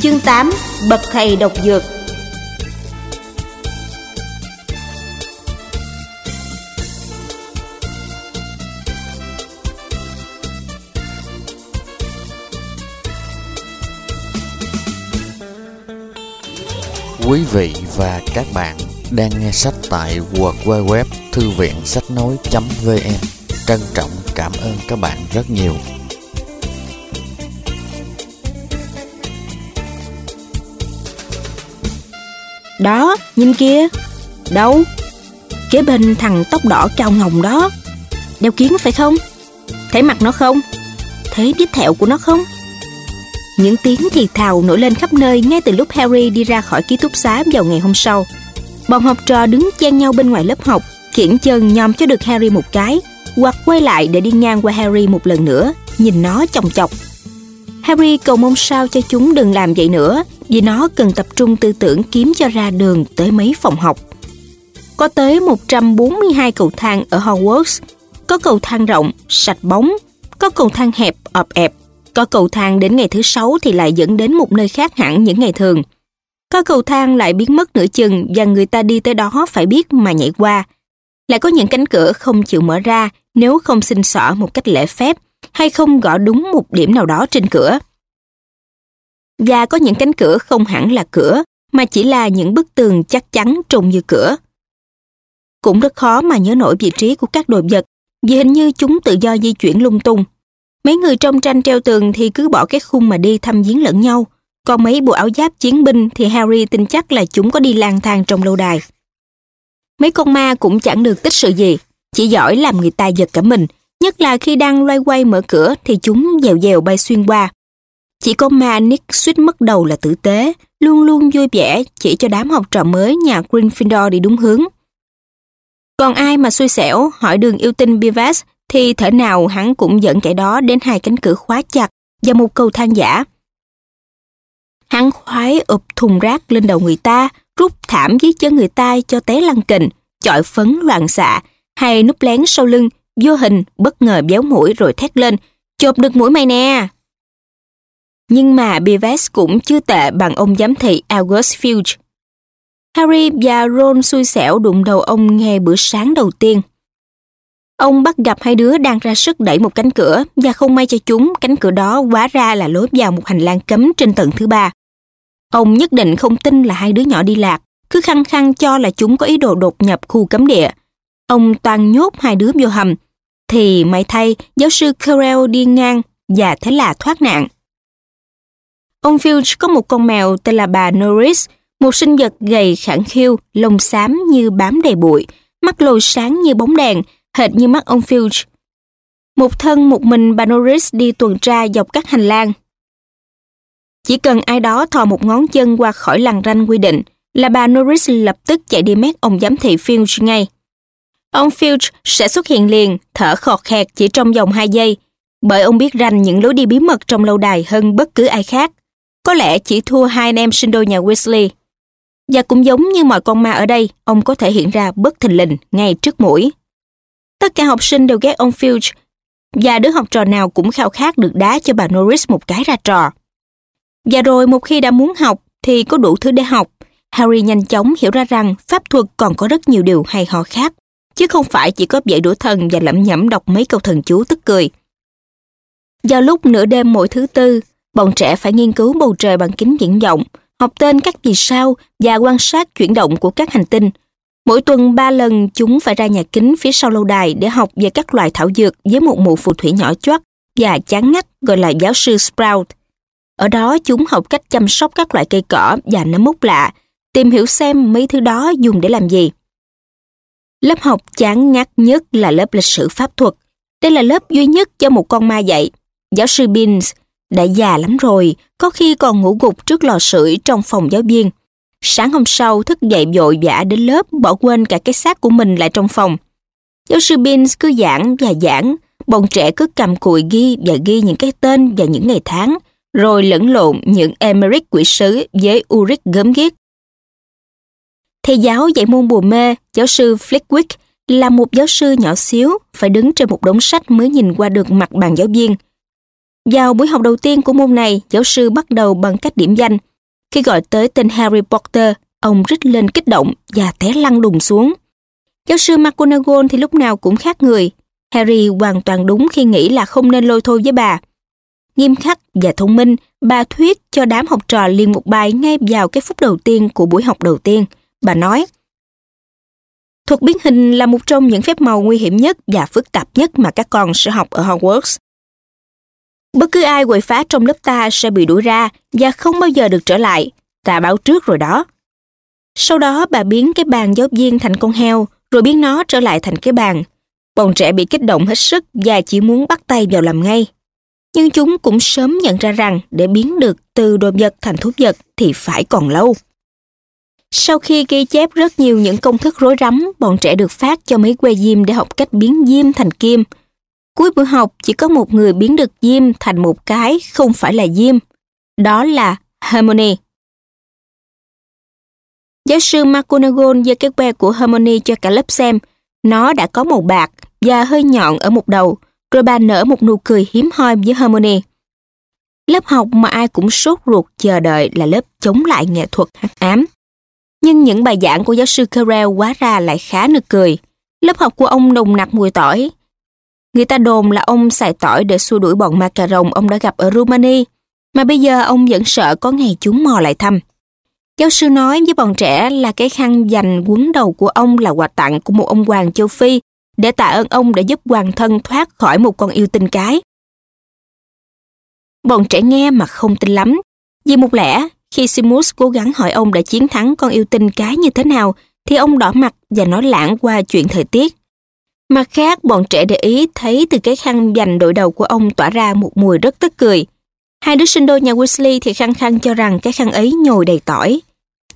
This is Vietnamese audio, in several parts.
Chương 8 Bậc thầy độc dược Quý vị và các bạn đang nghe sách tại www thư viện sách nói.vn Trân trọng cảm ơn các bạn rất nhiều. Đó, nhìn kia Đâu? Kế bên thằng tóc đỏ cao ngồng đó. Đeo kiến phải không? Thấy mặt nó không? Thấy vết thẹo của nó không? Những tiếng thì thào nổi lên khắp nơi Ngay từ lúc Harry đi ra khỏi ký túc xá vào ngày hôm sau. Bọn học trò đứng chen nhau bên ngoài lớp học khiển chân nhòm cho được Harry một cái Hoặc quay lại để đi ngang qua Harry một lần nữa Nhìn nó chòng chọc. Harry cầu mong sao cho chúng đừng làm vậy nữa vì nó cần tập trung tư tưởng kiếm cho ra đường tới mấy phòng học. Có tới 142 cầu thang ở Hogwarts, có cầu thang rộng, sạch bóng, có cầu thang hẹp, ọp ẹp, có cầu thang đến ngày thứ sáu thì lại dẫn đến một nơi khác hẳn những ngày thường. Có cầu thang lại biến mất nửa chừng và người ta đi tới đó phải biết mà nhảy qua. Lại có những cánh cửa không chịu mở ra nếu không xin xỏ một cách lễ phép hay không gõ đúng một điểm nào đó trên cửa. Và có những cánh cửa không hẳn là cửa, mà chỉ là những bức tường chắc chắn trông như cửa. Cũng rất khó mà nhớ nổi vị trí của các đồ vật, vì hình như chúng tự do di chuyển lung tung. Mấy người trong tranh treo tường thì cứ bỏ cái khung mà đi thăm viếng lẫn nhau, còn mấy bộ áo giáp chiến binh thì Harry tin chắc là chúng có đi lang thang trong lâu đài. Mấy con ma cũng chẳng được tích sự gì, chỉ giỏi làm người ta giật cả mình, nhất là khi đang loay quay mở cửa thì chúng dèo dèo bay xuyên qua, chỉ có ma Nick suýt mất đầu là tử tế, luôn luôn vui vẻ chỉ cho đám học trò mới nhà Gryffindor đi đúng hướng. Còn ai mà xui xẻo hỏi đường yêu tinh Bivas thì thể nào hắn cũng dẫn kẻ đó đến hai cánh cửa khóa chặt và một cầu thang giả. Hắn khoái ụp thùng rác lên đầu người ta, rút thảm dưới chân người ta cho té lăn kình, chọi phấn loạn xạ, hay núp lén sau lưng, vô hình, bất ngờ béo mũi rồi thét lên, chộp được mũi mày nè. Nhưng mà Beavis cũng chưa tệ bằng ông giám thị August Filch. Harry và Ron xui xẻo đụng đầu ông nghe bữa sáng đầu tiên. Ông bắt gặp hai đứa đang ra sức đẩy một cánh cửa và không may cho chúng cánh cửa đó quá ra là lối vào một hành lang cấm trên tầng thứ ba. Ông nhất định không tin là hai đứa nhỏ đi lạc, cứ khăng khăng cho là chúng có ý đồ đột nhập khu cấm địa. Ông toàn nhốt hai đứa vô hầm, thì may thay giáo sư Carell đi ngang và thế là thoát nạn. Ông Filch có một con mèo tên là bà Norris, một sinh vật gầy khẳng khiu, lông xám như bám đầy bụi, mắt lồi sáng như bóng đèn, hệt như mắt ông Filch. Một thân một mình bà Norris đi tuần tra dọc các hành lang. Chỉ cần ai đó thò một ngón chân qua khỏi lằn ranh quy định là bà Norris lập tức chạy đi mét ông giám thị Filch ngay. Ông Filch sẽ xuất hiện liền, thở khọt khẹt chỉ trong vòng 2 giây, bởi ông biết rành những lối đi bí mật trong lâu đài hơn bất cứ ai khác. Có lẽ chỉ thua hai anh em sinh đôi nhà Weasley. Và cũng giống như mọi con ma ở đây, ông có thể hiện ra bất thình lình ngay trước mũi. Tất cả học sinh đều ghét ông Filch và đứa học trò nào cũng khao khát được đá cho bà Norris một cái ra trò. Và rồi một khi đã muốn học thì có đủ thứ để học. Harry nhanh chóng hiểu ra rằng pháp thuật còn có rất nhiều điều hay ho khác, chứ không phải chỉ có dạy đũa thần và lẩm nhẩm đọc mấy câu thần chú tức cười. Vào lúc nửa đêm mỗi thứ tư, bọn trẻ phải nghiên cứu bầu trời bằng kính viễn vọng, học tên các vì sao và quan sát chuyển động của các hành tinh. Mỗi tuần ba lần chúng phải ra nhà kính phía sau lâu đài để học về các loài thảo dược với một mụ phù thủy nhỏ chót và chán ngắt gọi là giáo sư Sprout. Ở đó chúng học cách chăm sóc các loại cây cỏ và nấm mốc lạ, tìm hiểu xem mấy thứ đó dùng để làm gì. Lớp học chán ngắt nhất là lớp lịch sử pháp thuật. Đây là lớp duy nhất cho một con ma dạy. Giáo sư Beans đã già lắm rồi, có khi còn ngủ gục trước lò sưởi trong phòng giáo viên. Sáng hôm sau thức dậy vội vã đến lớp bỏ quên cả cái xác của mình lại trong phòng. Giáo sư Beans cứ giảng và giảng, bọn trẻ cứ cầm cùi ghi và ghi những cái tên và những ngày tháng, rồi lẫn lộn những Emerick quỷ sứ với Ulrich gớm ghiếc. Thầy giáo dạy môn bùa mê, giáo sư Flickwick, là một giáo sư nhỏ xíu, phải đứng trên một đống sách mới nhìn qua được mặt bàn giáo viên. Vào buổi học đầu tiên của môn này, giáo sư bắt đầu bằng cách điểm danh. Khi gọi tới tên Harry Potter, ông rít lên kích động và té lăn đùng xuống. Giáo sư McGonagall thì lúc nào cũng khác người. Harry hoàn toàn đúng khi nghĩ là không nên lôi thôi với bà. Nghiêm khắc và thông minh, bà thuyết cho đám học trò liền một bài ngay vào cái phút đầu tiên của buổi học đầu tiên. Bà nói, Thuật biến hình là một trong những phép màu nguy hiểm nhất và phức tạp nhất mà các con sẽ học ở Hogwarts. Bất cứ ai quậy phá trong lớp ta sẽ bị đuổi ra và không bao giờ được trở lại. Ta báo trước rồi đó. Sau đó bà biến cái bàn giáo viên thành con heo, rồi biến nó trở lại thành cái bàn. Bọn trẻ bị kích động hết sức và chỉ muốn bắt tay vào làm ngay. Nhưng chúng cũng sớm nhận ra rằng để biến được từ đồ vật thành thú vật thì phải còn lâu. Sau khi ghi chép rất nhiều những công thức rối rắm, bọn trẻ được phát cho mấy que diêm để học cách biến diêm thành kim. Cuối buổi học chỉ có một người biến được diêm thành một cái không phải là diêm. Đó là Harmony. Giáo sư McGonagall giơ cái que của Harmony cho cả lớp xem. Nó đã có màu bạc và hơi nhọn ở một đầu, rồi bà nở một nụ cười hiếm hoi với Harmony. Lớp học mà ai cũng sốt ruột chờ đợi là lớp chống lại nghệ thuật hắc ám. Nhưng những bài giảng của giáo sư Carell quá ra lại khá nực cười. Lớp học của ông nồng nặc mùi tỏi. Người ta đồn là ông xài tỏi để xua đuổi bọn ma cà rồng ông đã gặp ở Rumani, mà bây giờ ông vẫn sợ có ngày chúng mò lại thăm. Giáo sư nói với bọn trẻ là cái khăn dành quấn đầu của ông là quà tặng của một ông hoàng châu Phi để tạ ơn ông đã giúp hoàng thân thoát khỏi một con yêu tinh cái. Bọn trẻ nghe mà không tin lắm, vì một lẽ khi Simus cố gắng hỏi ông đã chiến thắng con yêu tinh cái như thế nào, thì ông đỏ mặt và nói lãng qua chuyện thời tiết. Mặt khác, bọn trẻ để ý thấy từ cái khăn dành đội đầu của ông tỏa ra một mùi rất tức cười. Hai đứa sinh đôi nhà Weasley thì khăng khăng cho rằng cái khăn ấy nhồi đầy tỏi.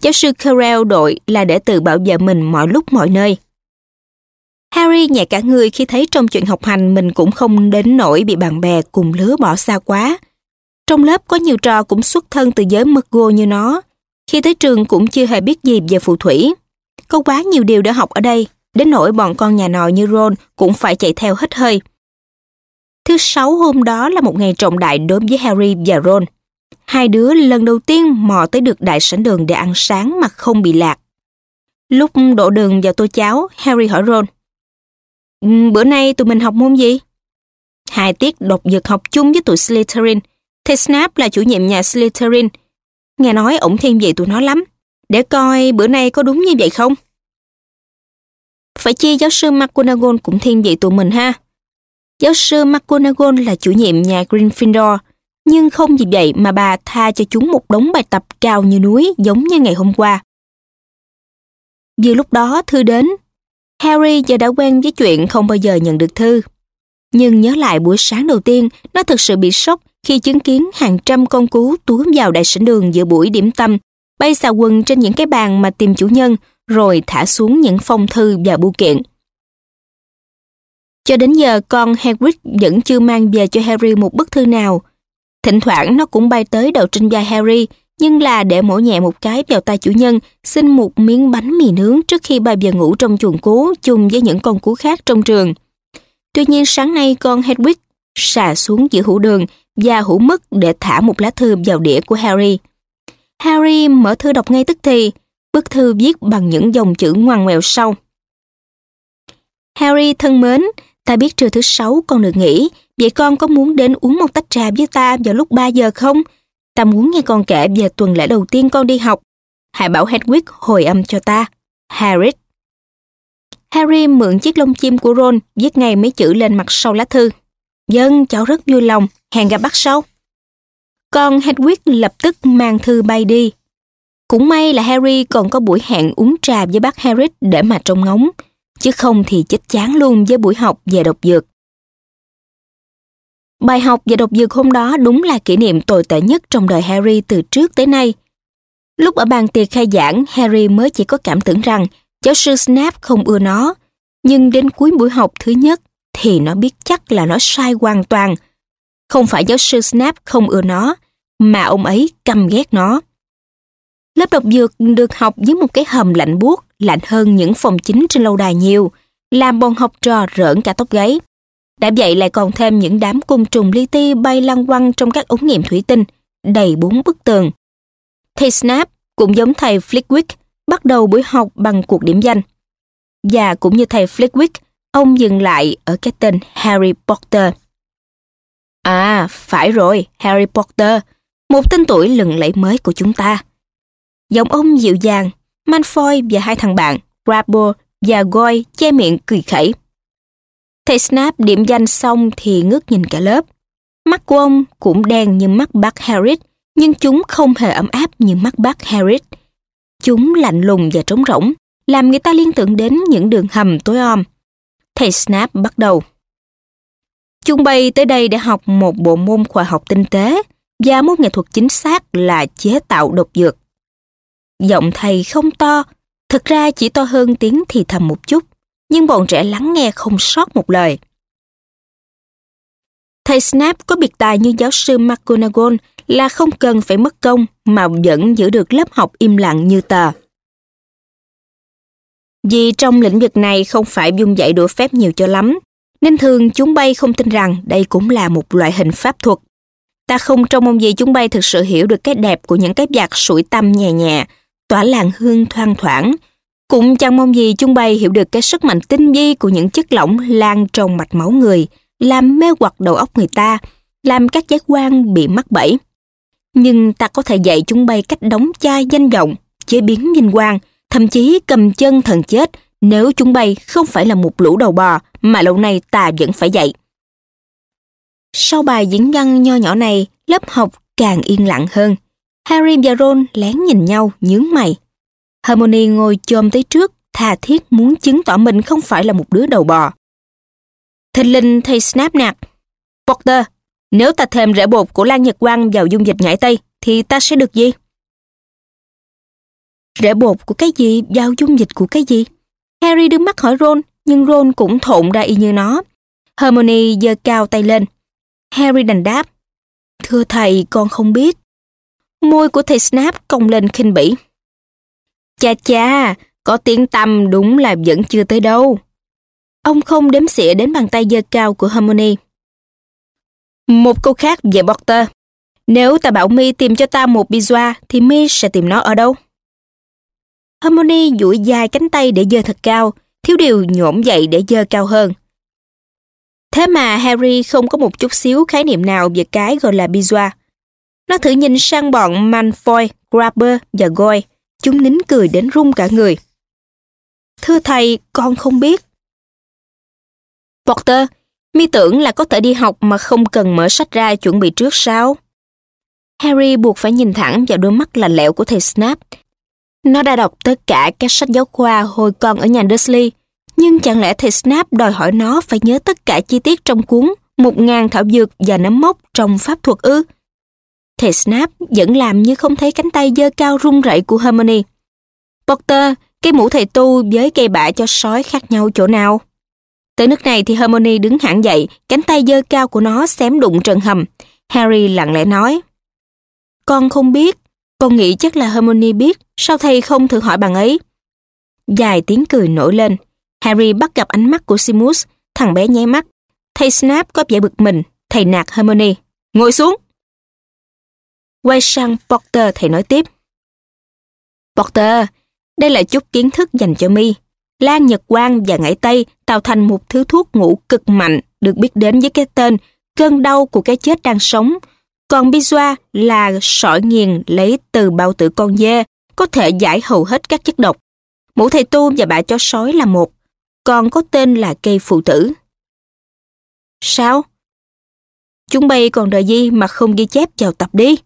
Giáo sư Carell đội là để tự bảo vệ mình mọi lúc mọi nơi. Harry nhẹ cả người khi thấy trong chuyện học hành mình cũng không đến nỗi bị bạn bè cùng lứa bỏ xa quá. Trong lớp có nhiều trò cũng xuất thân từ giới McGo như nó. Khi tới trường cũng chưa hề biết gì về phù thủy. Có quá nhiều điều để học ở đây, đến nỗi bọn con nhà nòi như Ron cũng phải chạy theo hết hơi. Thứ sáu hôm đó là một ngày trọng đại đối với Harry và Ron. Hai đứa lần đầu tiên mò tới được đại sảnh đường để ăn sáng mà không bị lạc. Lúc đổ đường vào tô cháo, Harry hỏi Ron. Bữa nay tụi mình học môn gì? Hai tiết độc dược học chung với tụi Slytherin, thì Snap là chủ nhiệm nhà Slytherin. Nghe nói ổng thiên vị tụi nó lắm. Để coi bữa nay có đúng như vậy không? Phải chi giáo sư McGonagall cũng thiên vị tụi mình ha. Giáo sư McGonagall là chủ nhiệm nhà Gryffindor, nhưng không vì vậy mà bà tha cho chúng một đống bài tập cao như núi giống như ngày hôm qua. Vừa lúc đó thư đến, Harry giờ đã quen với chuyện không bao giờ nhận được thư. Nhưng nhớ lại buổi sáng đầu tiên, nó thực sự bị sốc khi chứng kiến hàng trăm con cú túa vào đại sảnh đường giữa buổi điểm tâm, bay xà quần trên những cái bàn mà tìm chủ nhân, rồi thả xuống những phong thư và bưu kiện. Cho đến giờ con Hagrid vẫn chưa mang về cho Harry một bức thư nào. Thỉnh thoảng nó cũng bay tới đầu trên vai Harry, nhưng là để mổ nhẹ một cái vào tay chủ nhân, xin một miếng bánh mì nướng trước khi bay về ngủ trong chuồng cú chung với những con cú khác trong trường. Tuy nhiên sáng nay con Hedwig xà xuống giữa hũ đường và hũ mứt để thả một lá thư vào đĩa của Harry. Harry mở thư đọc ngay tức thì, bức thư viết bằng những dòng chữ ngoằn ngoèo sau. Harry thân mến, ta biết trưa thứ sáu con được nghỉ, vậy con có muốn đến uống một tách trà với ta vào lúc 3 giờ không? Ta muốn nghe con kể về tuần lễ đầu tiên con đi học. Hãy bảo Hedwig hồi âm cho ta. Harry. Harry mượn chiếc lông chim của Ron viết ngay mấy chữ lên mặt sau lá thư. Dân, cháu rất vui lòng, hẹn gặp bác sau. Con Hedwig lập tức mang thư bay đi. Cũng may là Harry còn có buổi hẹn uống trà với bác Harris để mà trông ngóng, chứ không thì chết chán luôn với buổi học về độc dược. Bài học về độc dược hôm đó đúng là kỷ niệm tồi tệ nhất trong đời Harry từ trước tới nay. Lúc ở bàn tiệc khai giảng, Harry mới chỉ có cảm tưởng rằng giáo sư Snape không ưa nó, nhưng đến cuối buổi học thứ nhất thì nó biết chắc là nó sai hoàn toàn. Không phải giáo sư Snap không ưa nó, mà ông ấy căm ghét nó. Lớp độc dược được học dưới một cái hầm lạnh buốt, lạnh hơn những phòng chính trên lâu đài nhiều, làm bọn học trò rỡn cả tóc gáy. Đã vậy lại còn thêm những đám côn trùng li ti bay lăng quăng trong các ống nghiệm thủy tinh, đầy bốn bức tường. Thầy Snap cũng giống thầy Flickwick, bắt đầu buổi học bằng cuộc điểm danh. Và cũng như thầy Flickwick, ông dừng lại ở cái tên Harry Potter. À, phải rồi, Harry Potter, một tên tuổi lừng lẫy mới của chúng ta. Giọng ông dịu dàng, Malfoy và hai thằng bạn, Grabber và Goy che miệng cười khẩy. Thầy Snap điểm danh xong thì ngước nhìn cả lớp. Mắt của ông cũng đen như mắt bác Harris, nhưng chúng không hề ấm áp như mắt bác Harris. Chúng lạnh lùng và trống rỗng, làm người ta liên tưởng đến những đường hầm tối om. Thầy Snap bắt đầu. Chúng bay tới đây để học một bộ môn khoa học tinh tế và môn nghệ thuật chính xác là chế tạo độc dược. Giọng thầy không to, thật ra chỉ to hơn tiếng thì thầm một chút, nhưng bọn trẻ lắng nghe không sót một lời. Thầy Snap có biệt tài như giáo sư McGonagall là không cần phải mất công mà vẫn giữ được lớp học im lặng như tờ. Vì trong lĩnh vực này không phải dung dạy đũa phép nhiều cho lắm, nên thường chúng bay không tin rằng đây cũng là một loại hình pháp thuật. Ta không trông mong gì chúng bay thực sự hiểu được cái đẹp của những cái giặc sủi tâm nhẹ nhẹ, tỏa làn hương thoang thoảng. Cũng chẳng mong gì chúng bay hiểu được cái sức mạnh tinh vi của những chất lỏng lan trong mạch máu người, làm mê hoặc đầu óc người ta, làm các giác quan bị mắc bẫy. Nhưng ta có thể dạy chúng bay cách đóng chai danh vọng, chế biến vinh quang, thậm chí cầm chân thần chết nếu chúng bay không phải là một lũ đầu bò mà lâu nay ta vẫn phải dạy. Sau bài diễn văn nho nhỏ này, lớp học càng yên lặng hơn. Harry và Ron lén nhìn nhau, nhướng mày. Hermione ngồi chồm tới trước, tha thiết muốn chứng tỏ mình không phải là một đứa đầu bò. Thình linh thầy Snap nạt. Potter, nếu ta thêm rễ bột của Lan Nhật Quang vào dung dịch nhảy tây, thì ta sẽ được gì? Rễ bột của cái gì vào dung dịch của cái gì? Harry đưa mắt hỏi Ron, nhưng Ron cũng thộn ra y như nó. Hermione giơ cao tay lên. Harry đành đáp. Thưa thầy, con không biết. Môi của thầy Snap cong lên khinh bỉ. Cha cha, có tiếng tâm đúng là vẫn chưa tới đâu. Ông không đếm xỉa đến bàn tay giơ cao của Hermione. Một câu khác về Potter. Nếu ta bảo Mi tìm cho ta một bizwa, thì Mi sẽ tìm nó ở đâu? Hermione duỗi dài cánh tay để giơ thật cao, thiếu điều nhổm dậy để giơ cao hơn. Thế mà Harry không có một chút xíu khái niệm nào về cái gọi là bizwa. Nó thử nhìn sang bọn Malfoy, Grabber và Goy. Chúng nín cười đến run cả người. Thưa thầy, con không biết. Potter, mi tưởng là có thể đi học mà không cần mở sách ra chuẩn bị trước sao? Harry buộc phải nhìn thẳng vào đôi mắt lạnh lẽo của thầy Snap. Nó đã đọc tất cả các sách giáo khoa hồi còn ở nhà Dursley, nhưng chẳng lẽ thầy Snap đòi hỏi nó phải nhớ tất cả chi tiết trong cuốn một ngàn thảo dược và nấm mốc trong pháp thuật ư? Thầy Snap vẫn làm như không thấy cánh tay dơ cao run rẩy của Hermione. Potter, cái mũ thầy tu với cây bả cho sói khác nhau chỗ nào? Tới nước này thì Hermione đứng hẳn dậy, cánh tay dơ cao của nó xém đụng trần hầm. Harry lặng lẽ nói. Con không biết, con nghĩ chắc là Hermione biết, sao thầy không thử hỏi bạn ấy? Dài tiếng cười nổi lên. Harry bắt gặp ánh mắt của Simus, thằng bé nháy mắt. Thầy Snap có vẻ bực mình, thầy nạt Hermione. Ngồi xuống! Quay sang Potter thầy nói tiếp. Potter, đây là chút kiến thức dành cho mi. Lan Nhật Quang và Ngải Tây tạo thành một thứ thuốc ngủ cực mạnh được biết đến với cái tên cơn đau của cái chết đang sống. Còn Bizoa là sỏi nghiền lấy từ bao tử con dê, có thể giải hầu hết các chất độc. Mũ thầy tu và bà chó sói là một, còn có tên là cây phụ tử. Sao? Chúng bay còn đợi gì mà không ghi chép vào tập đi?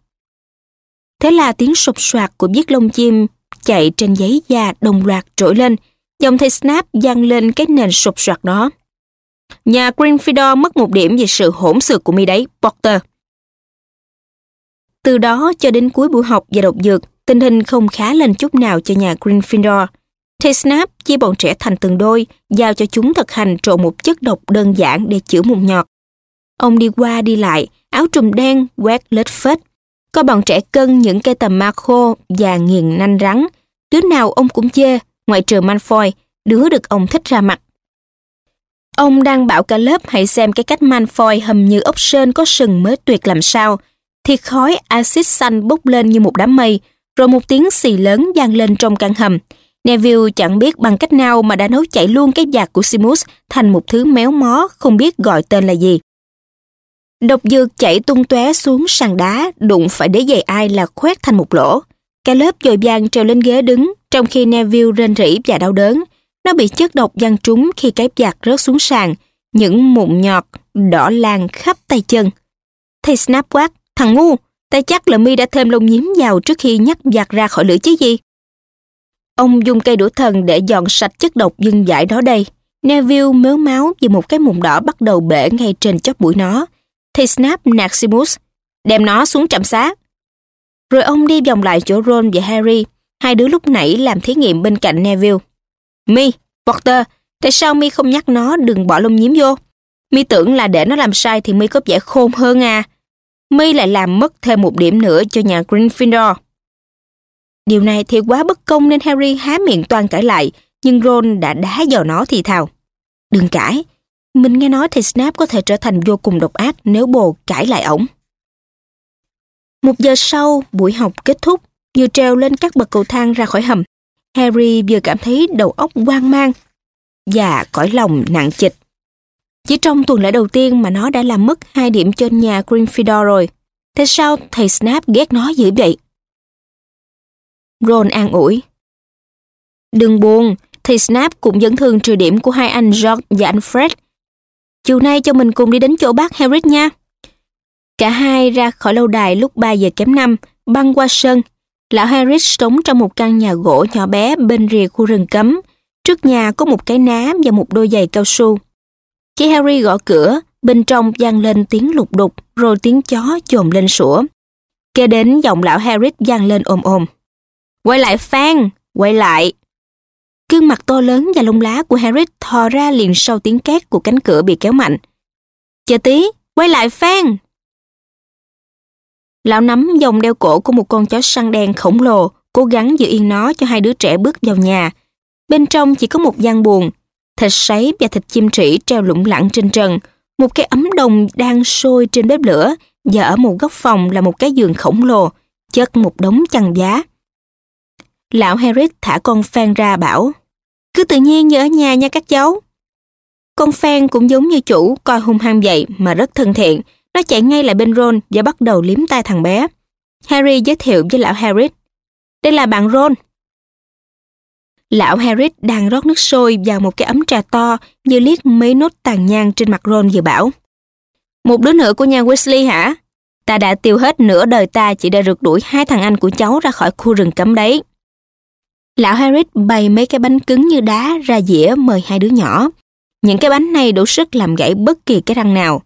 Thế là tiếng sụp soạt của viết lông chim chạy trên giấy da đồng loạt trỗi lên, dòng thầy Snap giăng lên cái nền sụp soạt đó. Nhà Gryffindor mất một điểm về sự hỗn xược của mi đấy, Potter. Từ đó cho đến cuối buổi học và độc dược, tình hình không khá lên chút nào cho nhà Gryffindor. Thầy Snap chia bọn trẻ thành từng đôi, giao cho chúng thực hành trộn một chất độc đơn giản để chữa mụn nhọt. Ông đi qua đi lại, áo trùm đen, quét lết phết, có bọn trẻ cân những cây tầm ma khô và nghiền nanh rắn. Đứa nào ông cũng chê, ngoại trừ Malfoy, đứa được ông thích ra mặt. Ông đang bảo cả lớp hãy xem cái cách Malfoy hầm như ốc sên có sừng mới tuyệt làm sao. Thì khói axit xanh bốc lên như một đám mây, rồi một tiếng xì lớn vang lên trong căn hầm. Neville chẳng biết bằng cách nào mà đã nấu chảy luôn cái giạc của Simus thành một thứ méo mó không biết gọi tên là gì. Độc dược chảy tung tóe xuống sàn đá, đụng phải đế giày ai là khoét thành một lỗ. Cả lớp dồi vàng trèo lên ghế đứng, trong khi Neville rên rỉ và đau đớn. Nó bị chất độc văng trúng khi cái giạc rớt xuống sàn, những mụn nhọt, đỏ lan khắp tay chân. Thầy Snap quát, thằng ngu, ta chắc là mi đã thêm lông nhím vào trước khi nhắc giặt ra khỏi lửa chứ gì. Ông dùng cây đũa thần để dọn sạch chất độc dưng giải đó đây. Neville mếu máu vì một cái mụn đỏ bắt đầu bể ngay trên chóp mũi nó. thì Snap naximus đem nó xuống trạm xá. Rồi ông đi vòng lại chỗ Ron và Harry, hai đứa lúc nãy làm thí nghiệm bên cạnh Neville. Mi, Potter, tại sao Mi không nhắc nó đừng bỏ lông nhím vô? Mi tưởng là để nó làm sai thì Mi có vẻ khôn hơn à. My lại làm mất thêm một điểm nữa cho nhà Gryffindor. Điều này thì quá bất công nên Harry há miệng toan cãi lại, nhưng Ron đã đá vào nó thì thào. Đừng cãi, mình nghe nói thầy Snap có thể trở thành vô cùng độc ác nếu bồ cãi lại ổng. Một giờ sau, buổi học kết thúc, vừa treo lên các bậc cầu thang ra khỏi hầm. Harry vừa cảm thấy đầu óc hoang mang và cõi lòng nặng chịch. Chỉ trong tuần lễ đầu tiên mà nó đã làm mất hai điểm trên nhà Gryffindor rồi. Thế sao thầy Snap ghét nó dữ vậy? Ron an ủi. Đừng buồn, thầy Snap cũng vẫn thường trừ điểm của hai anh George và anh Fred. Chiều nay cho mình cùng đi đến chỗ bác Harris nha. Cả hai ra khỏi lâu đài lúc 3 giờ kém 5, băng qua sân. Lão Harris sống trong một căn nhà gỗ nhỏ bé bên rìa khu rừng cấm. Trước nhà có một cái ná và một đôi giày cao su. Khi Harry gõ cửa, bên trong vang lên tiếng lục đục, rồi tiếng chó chồm lên sủa. Kế đến giọng lão Harry vang lên ôm ôm. Quay lại Phan, quay lại. Gương mặt to lớn và lông lá của Harry thò ra liền sau tiếng két của cánh cửa bị kéo mạnh. Chờ tí, quay lại Phan. Lão nắm vòng đeo cổ của một con chó săn đen khổng lồ, cố gắng giữ yên nó cho hai đứa trẻ bước vào nhà. Bên trong chỉ có một gian buồn, thịt sấy và thịt chim trĩ treo lủng lẳng trên trần, một cái ấm đồng đang sôi trên bếp lửa và ở một góc phòng là một cái giường khổng lồ, chất một đống chăn giá. Lão Harris thả con Phan ra bảo, cứ tự nhiên như ở nhà nha các cháu. Con Phan cũng giống như chủ, coi hung hăng vậy mà rất thân thiện. Nó chạy ngay lại bên Ron và bắt đầu liếm tay thằng bé. Harry giới thiệu với lão Harris. Đây là bạn Ron. Lão Harris đang rót nước sôi vào một cái ấm trà to như liếc mấy nốt tàn nhang trên mặt Ron vừa bảo. Một đứa nữa của nhà Weasley hả? Ta đã tiêu hết nửa đời ta chỉ để rượt đuổi hai thằng anh của cháu ra khỏi khu rừng cấm đấy. Lão Harris bày mấy cái bánh cứng như đá ra dĩa mời hai đứa nhỏ. Những cái bánh này đủ sức làm gãy bất kỳ cái răng nào.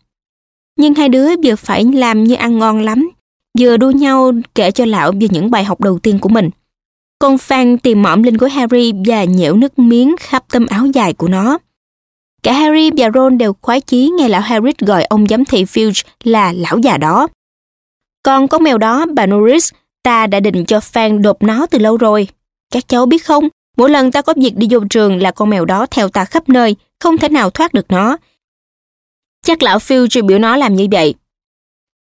Nhưng hai đứa vừa phải làm như ăn ngon lắm, vừa đua nhau kể cho lão về những bài học đầu tiên của mình. Con Phan tìm mõm linh gối Harry và nhễu nước miếng khắp tấm áo dài của nó. Cả Harry và Ron đều khoái chí nghe lão Harris gọi ông giám thị Filch là lão già đó. Còn con mèo đó, bà Norris, ta đã định cho Phan đột nó từ lâu rồi. Các cháu biết không, mỗi lần ta có việc đi vô trường là con mèo đó theo ta khắp nơi, không thể nào thoát được nó. Chắc lão Filch biểu nó làm như vậy.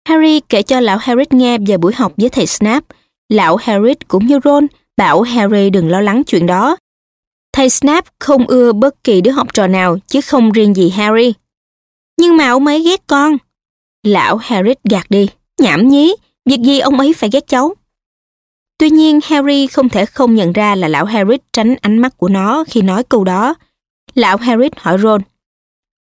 Harry kể cho lão Harry nghe về buổi học với thầy Snap. Lão Harry cũng như Ron bảo Harry đừng lo lắng chuyện đó. Thầy Snap không ưa bất kỳ đứa học trò nào chứ không riêng gì Harry. Nhưng mà ông ấy ghét con. Lão Harry gạt đi. Nhảm nhí, việc gì ông ấy phải ghét cháu. Tuy nhiên Harry không thể không nhận ra là lão Harry tránh ánh mắt của nó khi nói câu đó. Lão Harry hỏi Ron.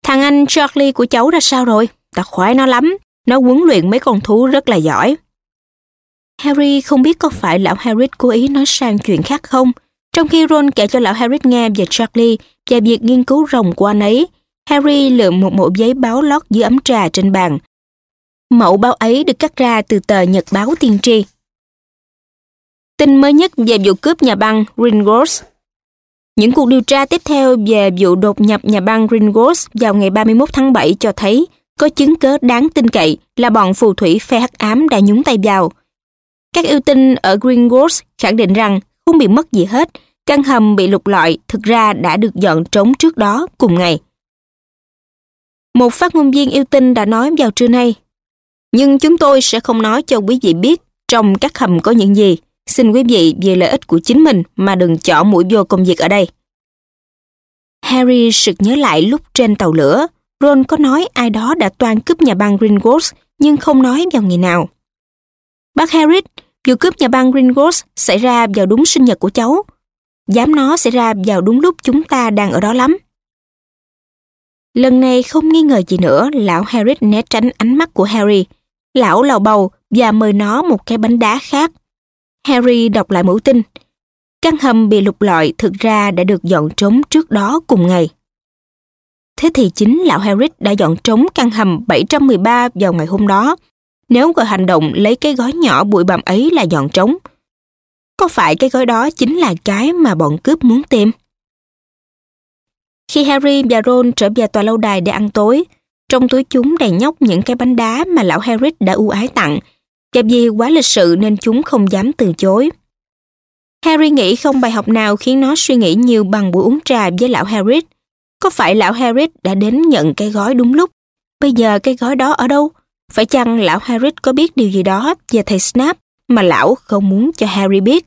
Thằng anh Charlie của cháu ra sao rồi? Ta khoái nó lắm. Nó huấn luyện mấy con thú rất là giỏi. Harry không biết có phải lão Harry cố ý nói sang chuyện khác không. Trong khi Ron kể cho lão Harry nghe về Charlie và việc nghiên cứu rồng của anh ấy, Harry lượm một mẫu giấy báo lót dưới ấm trà trên bàn. Mẫu báo ấy được cắt ra từ tờ Nhật báo tiên tri. Tin mới nhất về vụ cướp nhà băng Gringotts. Những cuộc điều tra tiếp theo về vụ đột nhập nhà băng Gringotts vào ngày 31 tháng 7 cho thấy có chứng cớ đáng tin cậy là bọn phù thủy phe hắc ám đã nhúng tay vào. Các yêu tinh ở Gringotts khẳng định rằng không bị mất gì hết, căn hầm bị lục lọi thực ra đã được dọn trống trước đó cùng ngày. Một phát ngôn viên yêu tinh đã nói vào trưa nay. Nhưng chúng tôi sẽ không nói cho quý vị biết trong các hầm có những gì. Xin quý vị vì lợi ích của chính mình mà đừng chỏ mũi vô công việc ở đây. Harry sực nhớ lại lúc trên tàu lửa, Ron có nói ai đó đã toan cướp nhà băng Gringotts nhưng không nói vào ngày nào. Bác Harris, vụ cướp nhà băng Gringotts xảy ra vào đúng sinh nhật của cháu. Dám nó xảy ra vào đúng lúc chúng ta đang ở đó lắm. Lần này không nghi ngờ gì nữa, lão Harris né tránh ánh mắt của Harry. Lão lào bầu và mời nó một cái bánh đá khác. Harry đọc lại mẫu tin. Căn hầm bị lục lọi thực ra đã được dọn trống trước đó cùng ngày. Thế thì chính lão Harris đã dọn trống căn hầm 713 vào ngày hôm đó, nếu gọi hành động lấy cái gói nhỏ bụi bặm ấy là dọn trống. Có phải cái gói đó chính là cái mà bọn cướp muốn tìm? Khi Harry và Ron trở về tòa lâu đài để ăn tối, trong túi chúng đầy nhóc những cái bánh đá mà lão Harris đã ưu ái tặng, và vì quá lịch sự nên chúng không dám từ chối. Harry nghĩ không bài học nào khiến nó suy nghĩ nhiều bằng buổi uống trà với lão Harris. Có phải lão Harris đã đến nhận cái gói đúng lúc? Bây giờ cái gói đó ở đâu? Phải chăng lão Harris có biết điều gì đó về thầy Snap mà lão không muốn cho Harry biết?